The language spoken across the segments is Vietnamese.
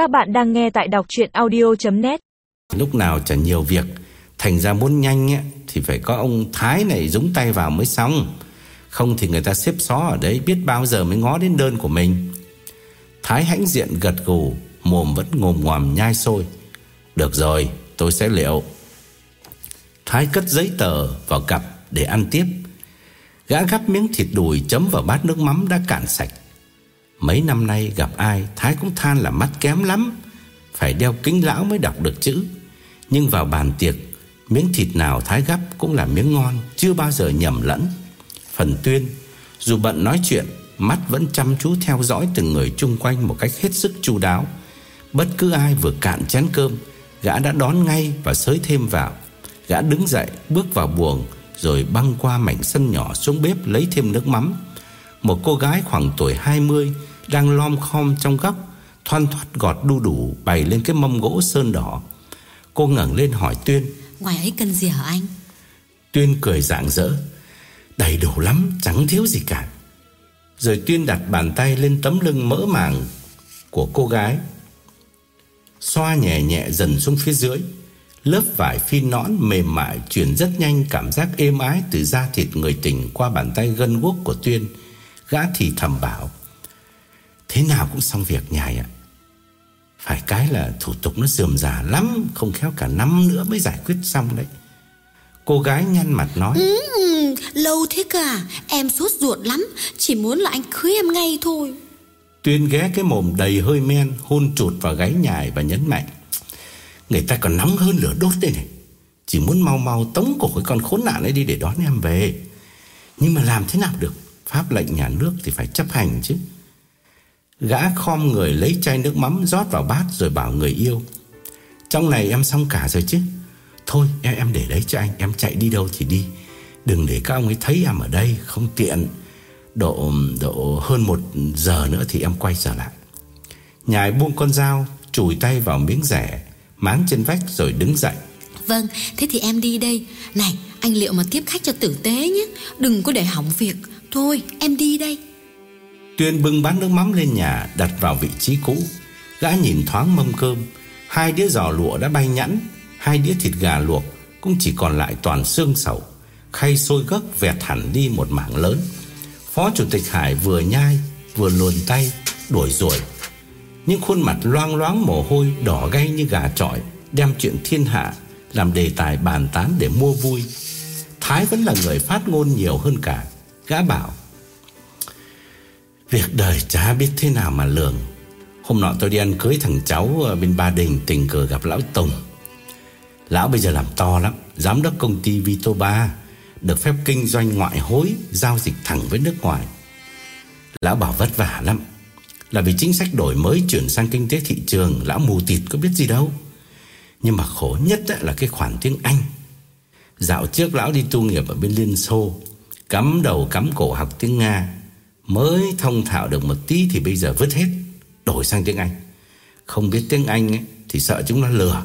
Các bạn đang nghe tại đọc chuyện audio.net Lúc nào chả nhiều việc Thành ra muốn nhanh ấy, Thì phải có ông Thái này dúng tay vào mới xong. Không thì người ta xếp xó ở đấy Biết bao giờ mới ngó đến đơn của mình. Thái hãnh diện gật gù Mồm vẫn ngồm ngoàm nhai sôi. Được rồi tôi sẽ liệu. Thái cất giấy tờ vào cặp để ăn tiếp. Gã gắp miếng thịt đùi chấm vào bát nước mắm đã cạn sạch. Mấy năm nay gặp ai, Thái cũng than là mắt kém lắm. Phải đeo kính lão mới đọc được chữ. Nhưng vào bàn tiệc, Miếng thịt nào Thái gắp cũng là miếng ngon, Chưa bao giờ nhầm lẫn. Phần tuyên, Dù bận nói chuyện, Mắt vẫn chăm chú theo dõi từng người chung quanh Một cách hết sức chu đáo. Bất cứ ai vừa cạn chén cơm, Gã đã đón ngay và sới thêm vào. Gã đứng dậy, bước vào buồng, Rồi băng qua mảnh sân nhỏ xuống bếp lấy thêm nước mắm. Một cô gái khoảng tuổi 20 đang lom khom trong góc Thoăn thoát gọt đu đủ Bày lên cái mâm gỗ sơn đỏ. Cô ngẩng lên hỏi Tuyên. Ngoài ấy cần gì hả anh? Tuyên cười rạng rỡ. Đầy đủ lắm chẳng thiếu gì cả. Rồi Tuyên đặt bàn tay lên tấm lưng mỡ màng Của cô gái. Xoa nhẹ nhẹ dần xuống phía dưới. Lớp vải phi nõn mềm mại Chuyển rất nhanh cảm giác êm ái Từ da thịt người tình qua bàn tay gân guốc của Tuyên. Gã thì thầm bảo Thế nào cũng xong việc nhài ạ. Phải cái là thủ tục nó dườm già lắm Không khéo cả năm nữa mới giải quyết xong đấy. Cô gái nhăn mặt nói. Ừ, ừ, Lâu thế cả Em sốt ruột lắm Chỉ muốn là anh cưới em ngay thôi. Tuyên ghé cái mồm đầy hơi men Hôn chụt vào gáy nhài và nhấn mạnh. Người ta còn nóng hơn lửa đốt đây này. Chỉ muốn mau mau tống cổ cái con khốn nạn ấy đi để đón em về. Nhưng mà làm thế nào được? Pháp lệnh nhà nước thì phải chấp hành chứ Gã khom người lấy chai nước mắm rót vào bát rồi bảo người yêu, Trong này em xong cả rồi chứ? Thôi, em em để đấy cho anh, Em chạy đi đâu thì đi. Đừng để các ông ấy thấy em ở đây, Không tiện. Độ độ hơn một giờ nữa thì em quay trở lại. Nhài buông con dao, Chùi tay vào miếng rẻ, Máng trên vách rồi đứng dậy. Vâng thế thì em đi đây. Này, anh liệu mà tiếp khách cho tử tế nhé. Đừng có để hỏng việc. Thôi, em đi đây. Tuyên bưng bát nước mắm lên nhà, Đặt vào vị trí cũ. Gã nhìn thoáng mâm cơm. Hai đĩa giò lụa đã bay nhẵn, Hai đĩa thịt gà luộc Cũng chỉ còn lại toàn xương sầu. Khay sôi gấc vẹt hẳn đi một mảng lớn. Phó chủ tịch Hải vừa nhai, Vừa luồn tay, Đuổi rồi. Những khuôn mặt loang loáng mồ hôi Đỏ gay như gà trọi Đem chuyện thiên hạ Làm đề tài bàn tán để mua vui. Thái vẫn là người phát ngôn nhiều hơn cả. Gã bảo Việc đời chả biết thế nào mà lường. Hôm nọ tôi đi ăn cưới thằng cháu Bên Ba Đình, tình cờ gặp lão Tùng. Lão bây giờ làm to lắm, Giám đốc công ty Vito Ba Được phép kinh doanh ngoại hối, Giao dịch thẳng với nước ngoài. Lão bảo vất vả lắm, Là vì chính sách đổi mới chuyển sang kinh tế thị trường, Lão mù tịt có biết gì đâu. Nhưng mà khổ nhất là cái khoản tiếng Anh. Dạo trước lão đi tu nghiệp ở bên Liên Xô, Cắm đầu cắm cổ học tiếng Nga. Mới thông thạo được một tí Thì bây giờ vứt hết Đổi sang tiếng Anh. Không biết tiếng Anh ấy, thì sợ chúng nó lừa.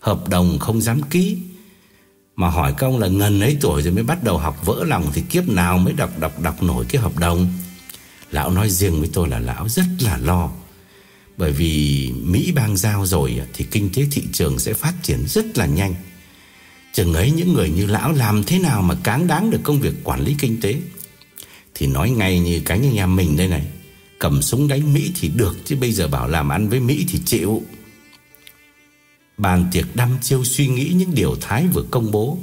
Hợp đồng không dám ký. Mà hỏi công là ngần ấy tuổi rồi mới bắt đầu học vỡ lòng Thì kiếp nào mới đọc đọc đọc nổi cái hợp đồng? Lão nói riêng với tôi là lão rất là lo. Bởi vì Mỹ bang giao rồi Thì kinh tế thị trường sẽ phát triển rất là nhanh. Chừng ấy những người như lão làm thế nào mà cáng đáng được công việc quản lý kinh tế? Thì nói ngay như cánh nhà mình đây này. Cầm súng đánh Mỹ thì được, Chứ bây giờ bảo làm ăn với Mỹ thì chịu. Bàn tiệc đăm chiêu suy nghĩ những điều Thái vừa công bố,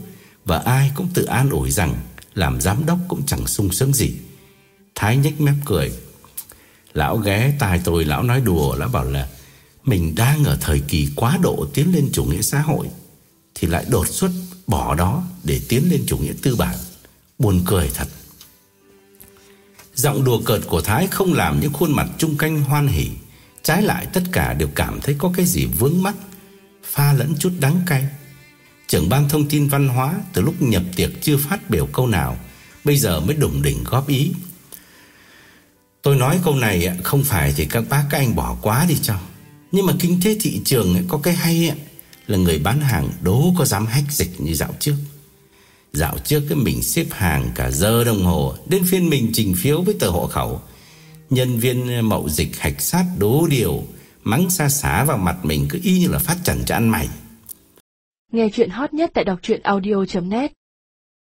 Và ai cũng tự an ủi rằng Làm giám đốc cũng chẳng sung sướng gì. Thái nhếch mép cười. Lão ghé tai tôi, Lão nói đùa, Lão bảo là Mình đang ở thời kỳ quá độ tiến lên chủ nghĩa xã hội, Thì lại đột xuất bỏ đó Để tiến lên chủ nghĩa tư bản. Buồn cười thật. Giọng đùa cợt của Thái không làm những khuôn mặt trung canh hoan hỉ. Trái lại, tất cả đều cảm thấy có cái gì vướng mắt Pha lẫn chút đắng cay. Trưởng ban thông tin văn hóa Từ lúc nhập tiệc chưa phát biểu câu nào, Bây giờ mới đủng đỉnh góp ý. Tôi nói câu này Không phải thì các bác, các anh bỏ quá đi cho. Nhưng mà kinh tế thị trường Có cái hay Là người bán hàng đố có dám hách dịch như dạo trước. Dạo trước cái mình xếp hàng cả giờ đồng hồ Đến phiên mình trình phiếu với tờ hộ khẩu, Nhân viên mậu dịch hạch sát đố điều, Mắng xa xá vào mặt mình cứ y như là phát trần cho ăn mày. Nghe chuyện hot nhất tại đọc truyện audio.net